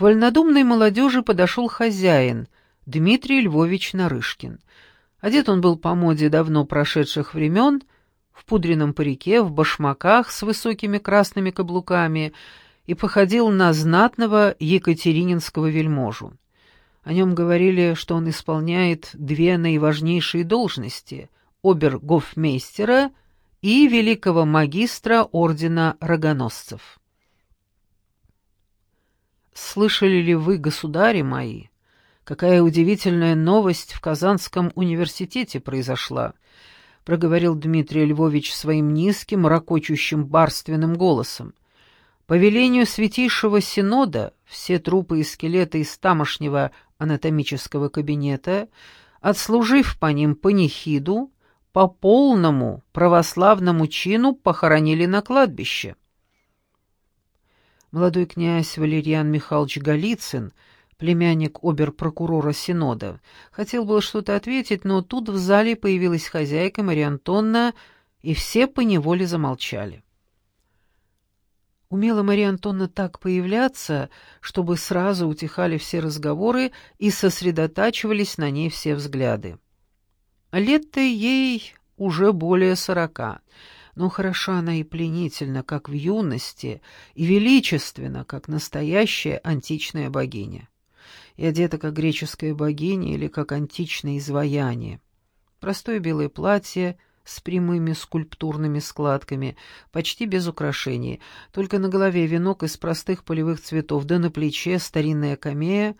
К вольнодумной молодежи подошел хозяин, Дмитрий Львович Нарышкин. Одет он был по моде давно прошедших времен, в пудреном парике, в башмаках с высокими красными каблуками и походил на знатного екатерининского вельможу. О нем говорили, что он исполняет две наиважнейшие должности — обергофмейстера и великого магистра ордена рогоносцев. «Слышали ли вы, государи мои, какая удивительная новость в Казанском университете произошла?» — проговорил Дмитрий Львович своим низким, ракочущим барственным голосом. По велению Святейшего Синода все трупы и скелеты из тамошнего анатомического кабинета, отслужив по ним панихиду, по полному православному чину похоронили на кладбище. Молодой князь Валерьян Михайлович Голицын, племянник обер-прокурора Синода, хотел было что-то ответить, но тут в зале появилась хозяйка Мария Антонна, и все поневоле замолчали. Умела Мария Антонна так появляться, чтобы сразу утихали все разговоры и сосредотачивались на ней все взгляды. Лет-то ей уже более сорока, но хороша она и пленительна, как в юности, и величественна, как настоящая античная богиня. И одета, как греческая богиня или как античное изваяние. Простое белое платье — с прямыми скульптурными складками, почти без украшений, только на голове венок из простых полевых цветов, да на плече старинная камея,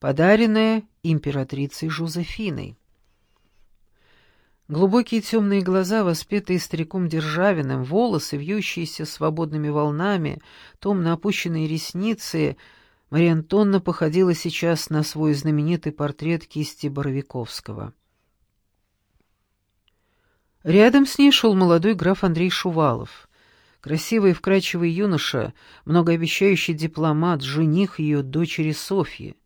подаренная императрицей Жозефиной. Глубокие темные глаза, воспетые стариком Державиным, волосы, вьющиеся свободными волнами, томно опущенные ресницы. Мария Антонна походила сейчас на свой знаменитый портрет кисти Боровиковского. Рядом с ней шел молодой граф Андрей Шувалов. Красивый и вкрадчивый юноша, многообещающий дипломат, жених ее дочери Софьи.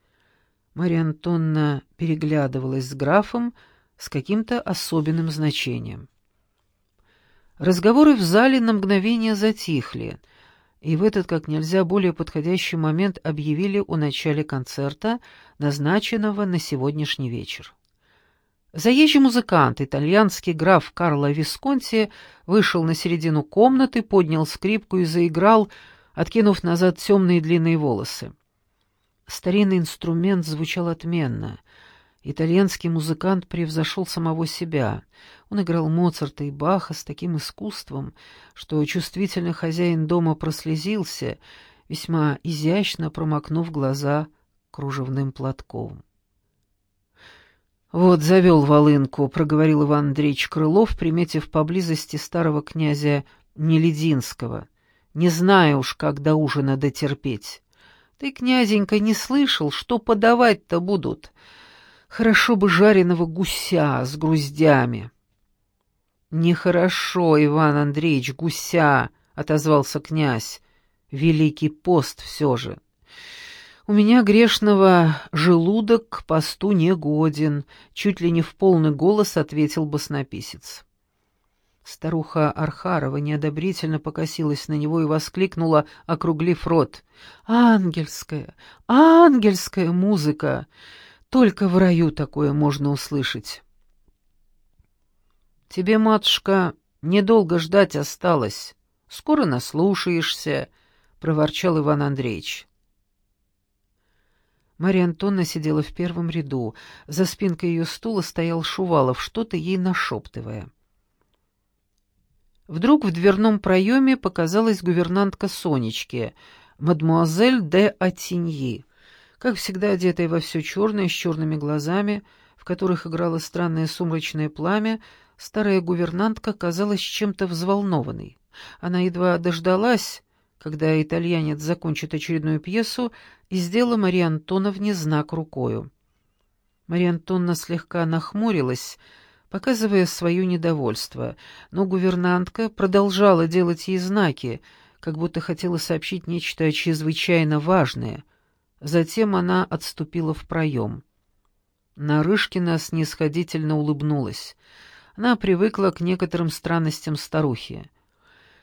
Марья Антонна переглядывалась с графом с каким-то особенным значением. Разговоры в зале на мгновение затихли, и в этот как нельзя более подходящий момент объявили о начале концерта, назначенного на сегодняшний вечер. Заезжий музыкант, итальянский граф Карло Висконти, вышел на середину комнаты, поднял скрипку и заиграл, откинув назад темные длинные волосы. Старинный инструмент звучал отменно. Итальянский музыкант превзошел самого себя. Он играл Моцарта и Баха с таким искусством, что чувствительный хозяин дома прослезился, весьма изящно промокнув глаза кружевным платком. «Вот завел волынку», — проговорил Иван Андреевич Крылов, приметив поблизости старого князя Нелединского. «Не знаю уж, как до ужина дотерпеть. Ты, князенька, не слышал, что подавать-то будут? Хорошо бы жареного гуся с груздями». «Нехорошо, Иван Андреевич, гуся», — отозвался князь. «Великий пост все же». «У меня грешного желудок к посту не годен», — чуть ли не в полный голос ответил баснописец. Старуха Архарова неодобрительно покосилась на него и воскликнула, округлив рот. «Ангельская, ангельская музыка! Только в раю такое можно услышать!» «Тебе, матушка, недолго ждать осталось. Скоро наслушаешься», — проворчал Иван Андреевич. Мария Антонна сидела в первом ряду. За спинкой ее стула стоял Шувалов, что-то ей нашептывая. Вдруг в дверном проеме показалась гувернантка Сонечки, мадмуазель де Атиньи, как всегда одетая во все черное, с черными глазами, в которых играло странное сумрачное пламя, старая гувернантка казалась чем-то взволнованной. Она едва дождалась, когда итальянец закончит очередную пьесу, и сделала Марии Антоновне знак рукою. Мария Антоновна слегка нахмурилась, показывая свое недовольство, но гувернантка продолжала делать ей знаки, как будто хотела сообщить нечто чрезвычайно важное. Затем она отступила в проем. Нарышкина снисходительно улыбнулась. Она привыкла к некоторым странностям старухи.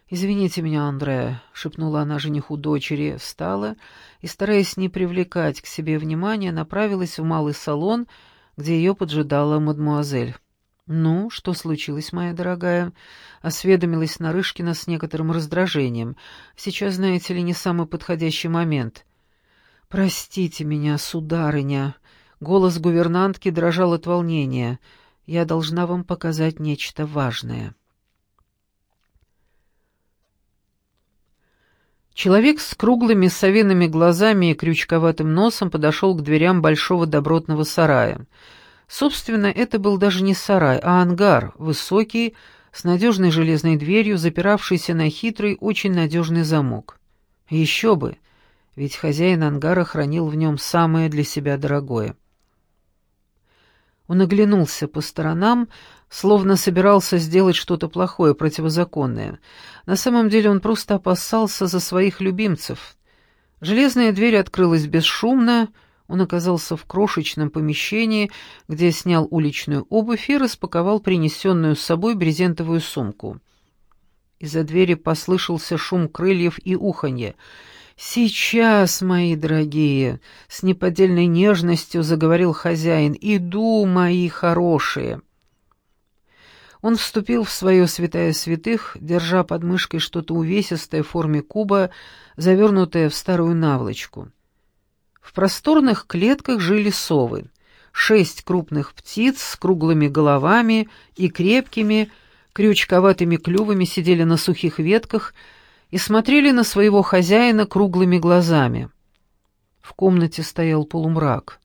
«Извините меня, Андре», — шепнула она жениху дочери, встала и, стараясь не привлекать к себе внимания, направилась в малый салон, где ее поджидала мадмуазель. «Ну, что случилось, моя дорогая?» — осведомилась Нарышкина с некоторым раздражением. «Сейчас, знаете ли, не самый подходящий момент». «Простите меня, сударыня». Голос гувернантки дрожал от волнения. «Я должна вам показать нечто важное». Человек с круглыми совиными глазами и крючковатым носом подошел к дверям большого добротного сарая. Собственно, это был даже не сарай, а ангар, высокий, с надежной железной дверью, запиравшийся на хитрый, очень надежный замок. Еще бы, ведь хозяин ангара хранил в нем самое для себя дорогое. Он оглянулся по сторонам, словно собирался сделать что-то плохое, противозаконное. На самом деле он просто опасался за своих любимцев. Железная дверь открылась бесшумно, он оказался в крошечном помещении, где снял уличную обувь и распаковал принесенную с собой брезентовую сумку. Из-за двери послышался шум крыльев и уханье — «Сейчас, мои дорогие!» — с неподдельной нежностью заговорил хозяин. «Иду, мои хорошие!» Он вступил в свое святая святых, держа под мышкой что-то увесистое в форме куба, завернутое в старую наволочку. В просторных клетках жили совы. Шесть крупных птиц с круглыми головами и крепкими, крючковатыми клювами сидели на сухих ветках — и смотрели на своего хозяина круглыми глазами. В комнате стоял полумрак.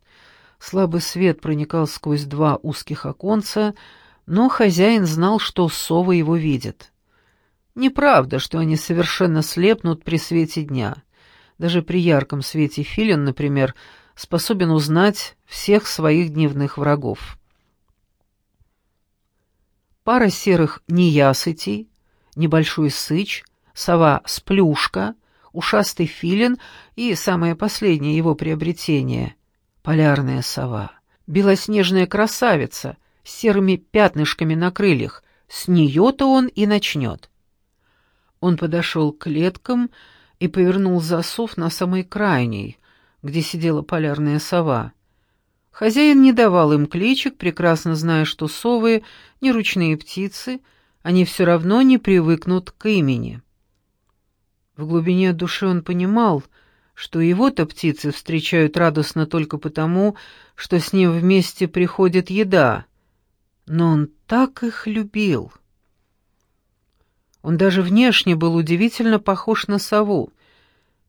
Слабый свет проникал сквозь два узких оконца, но хозяин знал, что совы его видят. Неправда, что они совершенно слепнут при свете дня. Даже при ярком свете филин, например, способен узнать всех своих дневных врагов. Пара серых неясытей, небольшой сыч — сова-сплюшка, ушастый филин и самое последнее его приобретение — полярная сова, белоснежная красавица с серыми пятнышками на крыльях, с нее-то он и начнет. Он подошел к клеткам и повернул засов на самый крайний, где сидела полярная сова. Хозяин не давал им кличек, прекрасно зная, что совы — не ручные птицы, они все равно не привыкнут к имени. В глубине души он понимал, что его-то птицы встречают радостно только потому, что с ним вместе приходит еда. Но он так их любил. Он даже внешне был удивительно похож на сову,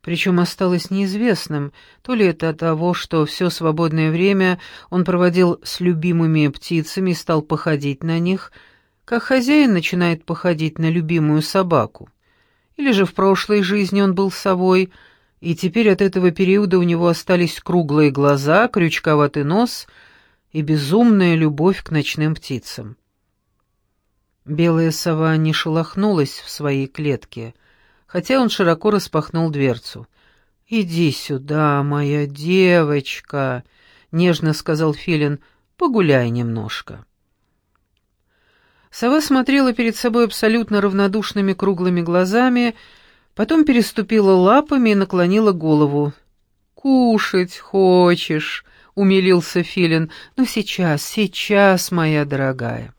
причем осталось неизвестным, то ли это от того, что все свободное время он проводил с любимыми птицами и стал походить на них, как хозяин начинает походить на любимую собаку. Или же в прошлой жизни он был совой, и теперь от этого периода у него остались круглые глаза, крючковатый нос и безумная любовь к ночным птицам. Белая сова не шелохнулась в своей клетке, хотя он широко распахнул дверцу. «Иди сюда, моя девочка», — нежно сказал Филин, — «погуляй немножко». Сова смотрела перед собой абсолютно равнодушными круглыми глазами, потом переступила лапами и наклонила голову. «Кушать хочешь?» — умилился Филин. «Ну сейчас, сейчас, моя дорогая».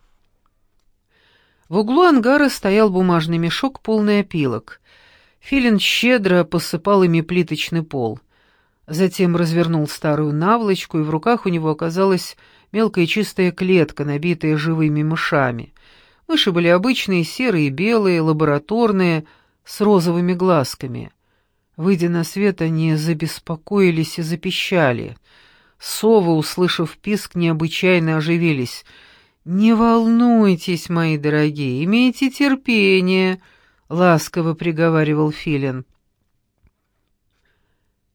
В углу ангара стоял бумажный мешок, полный опилок. Филин щедро посыпал ими плиточный пол. Затем развернул старую наволочку, и в руках у него оказалась мелкая чистая клетка, набитая живыми мышами. Мыши были обычные, серые, белые, лабораторные, с розовыми глазками. Выйдя на свет, они забеспокоились и запищали. Совы, услышав писк, необычайно оживились. «Не волнуйтесь, мои дорогие, имейте терпение», — ласково приговаривал Филин.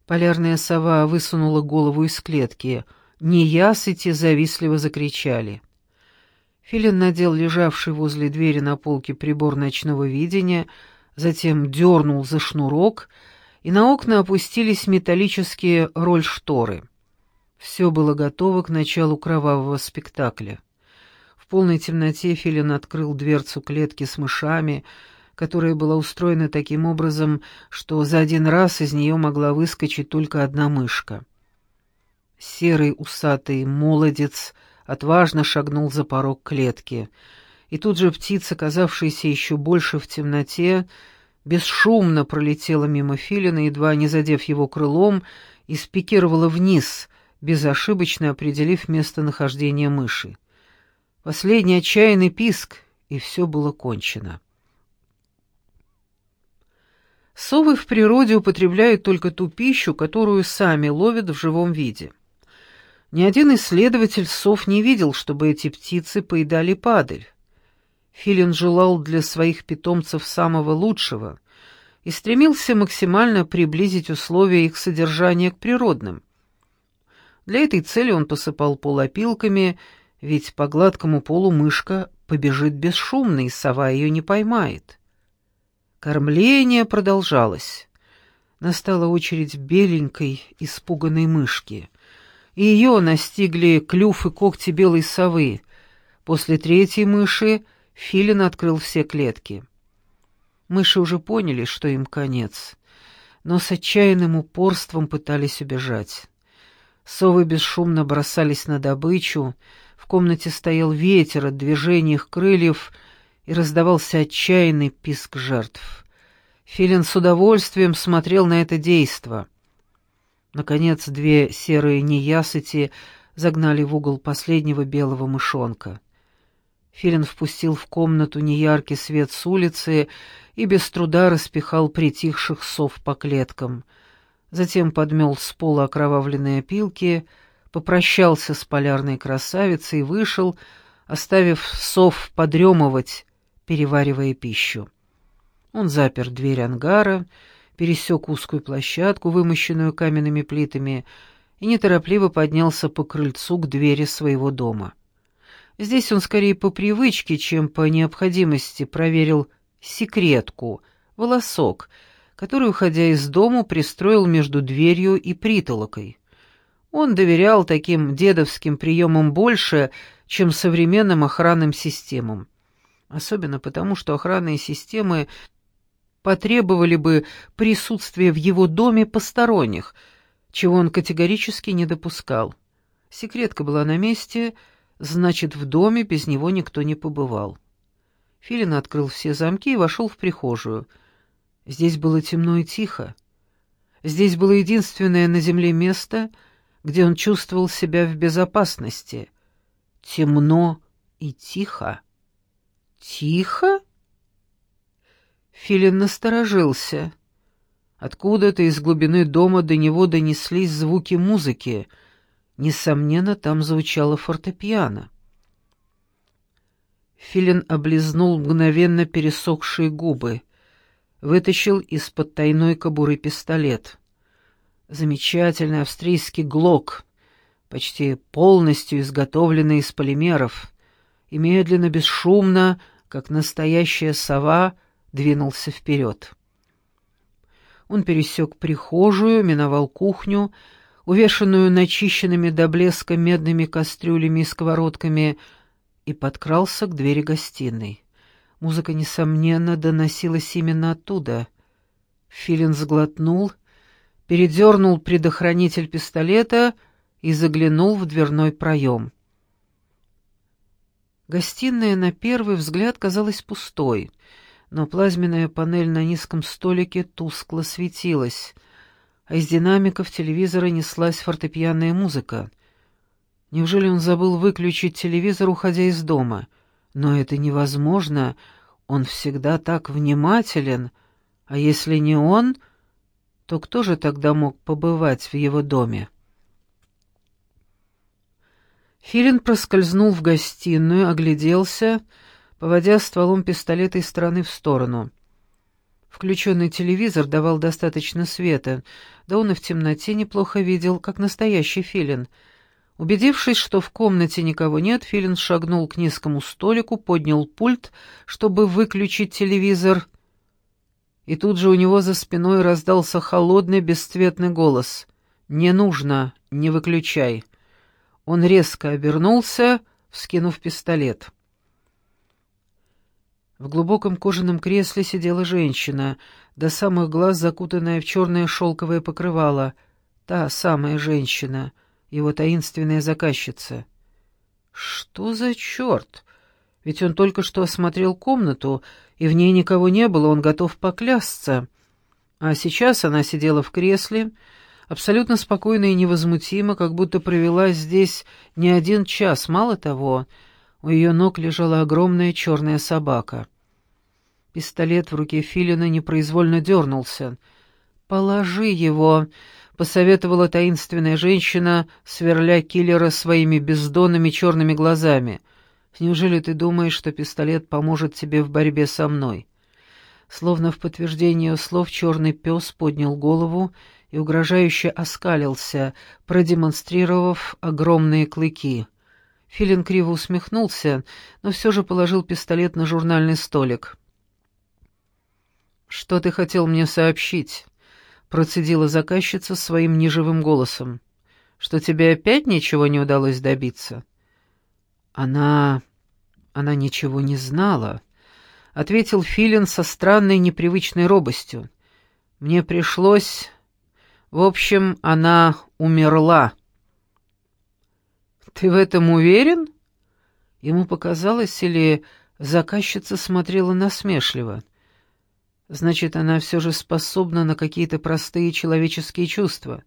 Полярная сова высунула голову из клетки. Неясыти завистливо закричали. Филин надел лежавший возле двери на полке прибор ночного видения, затем дернул за шнурок, и на окна опустились металлические рольшторы. Все было готово к началу кровавого спектакля. В полной темноте Филин открыл дверцу клетки с мышами, которая была устроена таким образом, что за один раз из нее могла выскочить только одна мышка. Серый усатый молодец отважно шагнул за порог клетки, и тут же птица, казавшаяся еще больше в темноте, бесшумно пролетела мимо филина, едва не задев его крылом, и спикировала вниз, безошибочно определив местонахождение мыши. Последний отчаянный писк, и все было кончено. Совы в природе употребляют только ту пищу, которую сами ловят в живом виде. Ни один исследователь сов не видел, чтобы эти птицы поедали падаль. Филин желал для своих питомцев самого лучшего и стремился максимально приблизить условия их содержания к природным. Для этой цели он посыпал пол опилками, ведь по гладкому полу мышка побежит бесшумно, и сова ее не поймает. Кормление продолжалось. Настала очередь беленькой, испуганной мышки, и ее настигли клюв и когти белой совы. После третьей мыши Филин открыл все клетки. Мыши уже поняли, что им конец, но с отчаянным упорством пытались убежать. Совы бесшумно бросались на добычу, в комнате стоял ветер от движения их крыльев, и раздавался отчаянный писк жертв. Филин с удовольствием смотрел на это действо. Наконец, две серые неясыти загнали в угол последнего белого мышонка. Филин впустил в комнату неяркий свет с улицы и без труда распихал притихших сов по клеткам. Затем подмел с пола окровавленные опилки, попрощался с полярной красавицей и вышел, оставив сов подремывать, переваривая пищу. Он запер дверь ангара, пересек узкую площадку, вымощенную каменными плитами, и неторопливо поднялся по крыльцу к двери своего дома. Здесь он скорее по привычке, чем по необходимости проверил секретку, волосок, который, уходя из дому, пристроил между дверью и притолокой. Он доверял таким дедовским приемам больше, чем современным охранным системам. Особенно потому, что охранные системы потребовали бы присутствия в его доме посторонних, чего он категорически не допускал. Секретка была на месте — Значит, в доме без него никто не побывал. Филин открыл все замки и вошел в прихожую. Здесь было темно и тихо. Здесь было единственное на земле место, где он чувствовал себя в безопасности. Темно и тихо. Тихо? Филин насторожился. Откуда-то из глубины дома до него донеслись звуки музыки — Несомненно, там звучало фортепиано. Филин облизнул мгновенно пересохшие губы, вытащил из-под тайной кобуры пистолет. Замечательный австрийский глок, почти полностью изготовленный из полимеров, и медленно, бесшумно, как настоящая сова, двинулся вперед. Он пересек прихожую, миновал кухню, увешанную начищенными до блеска медными кастрюлями и сковородками, и подкрался к двери гостиной. Музыка, несомненно, доносилась именно оттуда. Филин сглотнул, передернул предохранитель пистолета и заглянул в дверной проем. Гостиная на первый взгляд казалась пустой, но плазменная панель на низком столике тускло светилась — а из динамиков телевизора неслась фортепианная музыка. Неужели он забыл выключить телевизор, уходя из дома? Но это невозможно, он всегда так внимателен, а если не он, то кто же тогда мог побывать в его доме? Филин проскользнул в гостиную, огляделся, поводя стволом пистолета из стороны в сторону. Включенный телевизор давал достаточно света, да он и в темноте неплохо видел, как настоящий филин. Убедившись, что в комнате никого нет, филин шагнул к низкому столику, поднял пульт, чтобы выключить телевизор, и тут же у него за спиной раздался холодный бесцветный голос. «Не нужно, не выключай». Он резко обернулся, вскинув пистолет. В глубоком кожаном кресле сидела женщина, до самых глаз закутанная в черное шелковое покрывало. Та самая женщина, его таинственная заказчица. Что за черт? Ведь он только что осмотрел комнату, и в ней никого не было, он готов поклясться. А сейчас она сидела в кресле, абсолютно спокойно и невозмутимо, как будто провела здесь не один час. Мало того, у ее ног лежала огромная черная собака. Пистолет в руке Филина непроизвольно дернулся. «Положи его», — посоветовала таинственная женщина, сверля киллера своими бездонными черными глазами. «Неужели ты думаешь, что пистолет поможет тебе в борьбе со мной?» Словно в подтверждение слов черный пес поднял голову и угрожающе оскалился, продемонстрировав огромные клыки. Филин криво усмехнулся, но все же положил пистолет на журнальный столик. «Что ты хотел мне сообщить?» — процедила заказчица своим неживым голосом. «Что тебе опять ничего не удалось добиться?» «Она... она ничего не знала», — ответил Филин со странной непривычной робостью. «Мне пришлось... В общем, она умерла». «Ты в этом уверен?» Ему показалось, или заказчица смотрела насмешливо. Значит, она все же способна на какие-то простые человеческие чувства.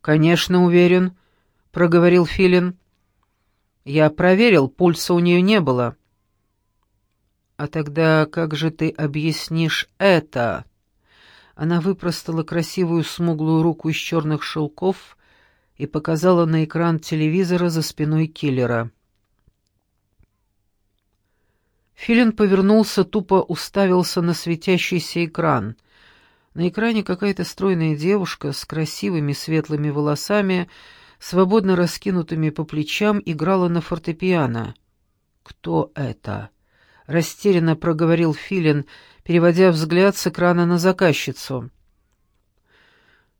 «Конечно, уверен», — проговорил Филин. «Я проверил, пульса у нее не было». «А тогда как же ты объяснишь это?» Она выпростала красивую смуглую руку из черных шелков и показала на экран телевизора за спиной киллера. Филин повернулся, тупо уставился на светящийся экран. На экране какая-то стройная девушка с красивыми светлыми волосами, свободно раскинутыми по плечам, играла на фортепиано. «Кто это?» — растерянно проговорил Филин, переводя взгляд с экрана на заказчицу.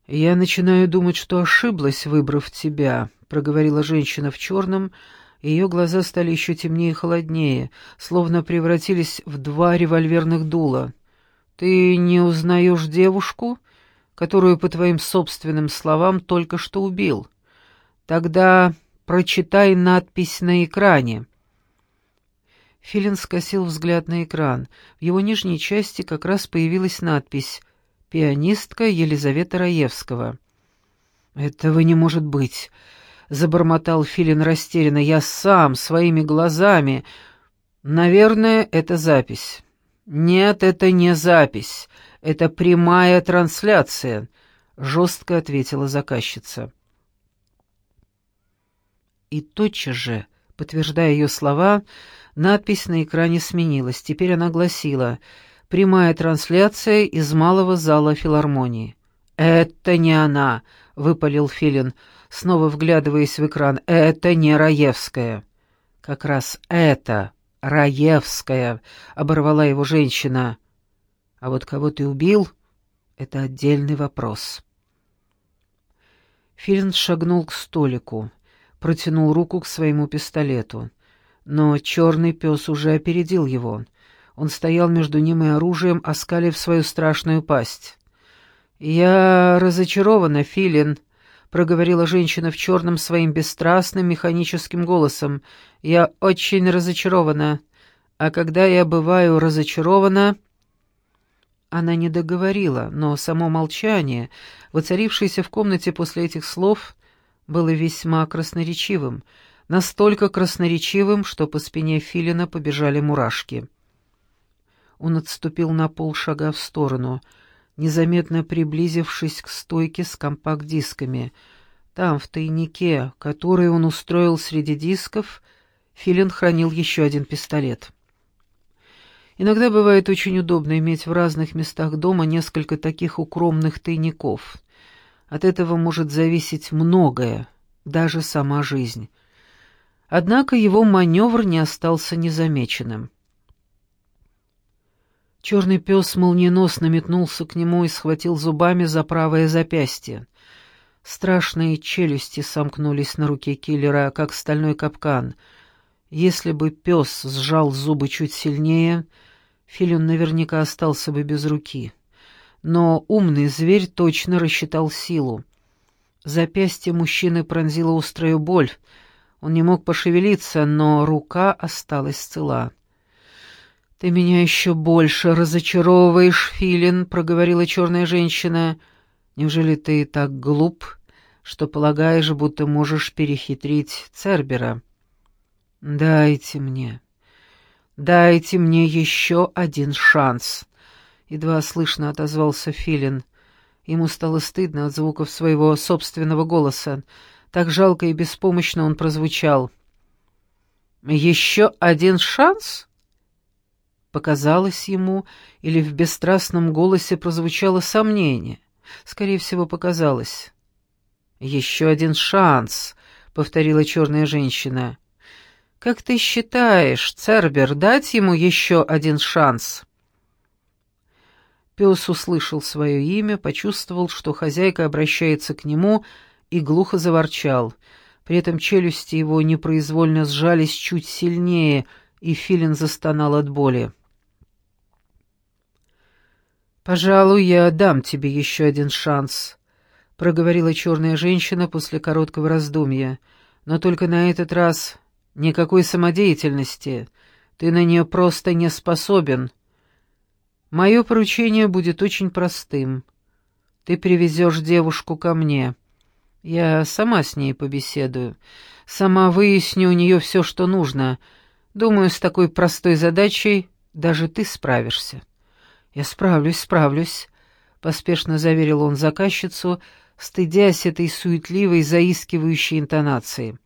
«Я начинаю думать, что ошиблась, выбрав тебя», — проговорила женщина в черном, — ее глаза стали еще темнее и холоднее, словно превратились в два револьверных дула. «Ты не узнаешь девушку, которую, по твоим собственным словам, только что убил? Тогда прочитай надпись на экране». Филин скосил взгляд на экран. В его нижней части как раз появилась надпись «Пианистка Елизавета Раевского». «Этого не может быть!» забормотал Филин растерянно. «Я сам, своими глазами...» «Наверное, это запись». «Нет, это не запись. Это прямая трансляция», — жестко ответила заказчица. И тотчас же, подтверждая ее слова, надпись на экране сменилась. Теперь она гласила «Прямая трансляция из малого зала филармонии». «Это не она», — выпалил Филин, — снова вглядываясь в экран. «Это не Раевская». «Как раз это Раевская», — оборвала его женщина. «А вот кого ты убил, это отдельный вопрос». Филин шагнул к столику, протянул руку к своему пистолету. Но черный пес уже опередил его. Он стоял между ним и оружием, оскалив свою страшную пасть. «Я разочарована, Филин», проговорила женщина в черном своим бесстрастным механическим голосом. «Я очень разочарована. А когда я бываю разочарована...» Она не договорила, но само молчание, воцарившееся в комнате после этих слов, было весьма красноречивым, настолько красноречивым, что по спине Филина побежали мурашки. Он отступил на полшага в сторону — незаметно приблизившись к стойке с компакт-дисками. Там, в тайнике, который он устроил среди дисков, Филин хранил еще один пистолет. Иногда бывает очень удобно иметь в разных местах дома несколько таких укромных тайников. От этого может зависеть многое, даже сама жизнь. Однако его маневр не остался незамеченным. Черный пес молниеносно метнулся к нему и схватил зубами за правое запястье. Страшные челюсти сомкнулись на руке киллера, как стальной капкан. Если бы пес сжал зубы чуть сильнее, Филин наверняка остался бы без руки. Но умный зверь точно рассчитал силу. Запястье мужчины пронзила острая боль. Он не мог пошевелиться, но рука осталась цела. «Ты меня еще больше разочаровываешь, Филин», — проговорила черная женщина. «Неужели ты так глуп, что полагаешь, будто можешь перехитрить Цербера?» «Дайте мне, дайте мне еще один шанс», — едва слышно отозвался Филин. Ему стало стыдно от звуков своего собственного голоса. Так жалко и беспомощно он прозвучал. «Еще один шанс?» Показалось ему, или в бесстрастном голосе прозвучало сомнение. Скорее всего, показалось. «Еще один шанс», — повторила черная женщина. «Как ты считаешь, Цербер, дать ему еще один шанс?» Пес услышал свое имя, почувствовал, что хозяйка обращается к нему, и глухо заворчал. При этом челюсти его непроизвольно сжались чуть сильнее, и Филин застонал от боли. «Пожалуй, я дам тебе еще один шанс», — проговорила черная женщина после короткого раздумья. «Но только на этот раз никакой самодеятельности. Ты на нее просто не способен. Мое поручение будет очень простым. Ты привезешь девушку ко мне. Я сама с ней побеседую. Сама выясню у нее все, что нужно. Думаю, с такой простой задачей даже ты справишься». «Я справлюсь, справлюсь», — поспешно заверил он заказчицу, стыдясь этой суетливой, заискивающей интонации.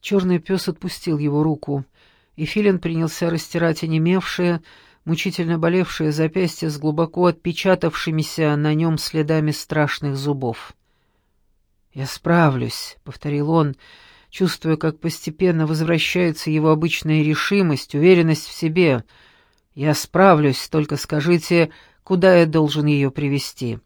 Черный пес отпустил его руку, и Филин принялся растирать онемевшее, мучительно болевшее запястье с глубоко отпечатавшимися на нем следами страшных зубов. «Я справлюсь», — повторил он, чувствуя, как постепенно возвращается его обычная решимость, уверенность в себе — я справлюсь, только скажите, куда я должен ее привести.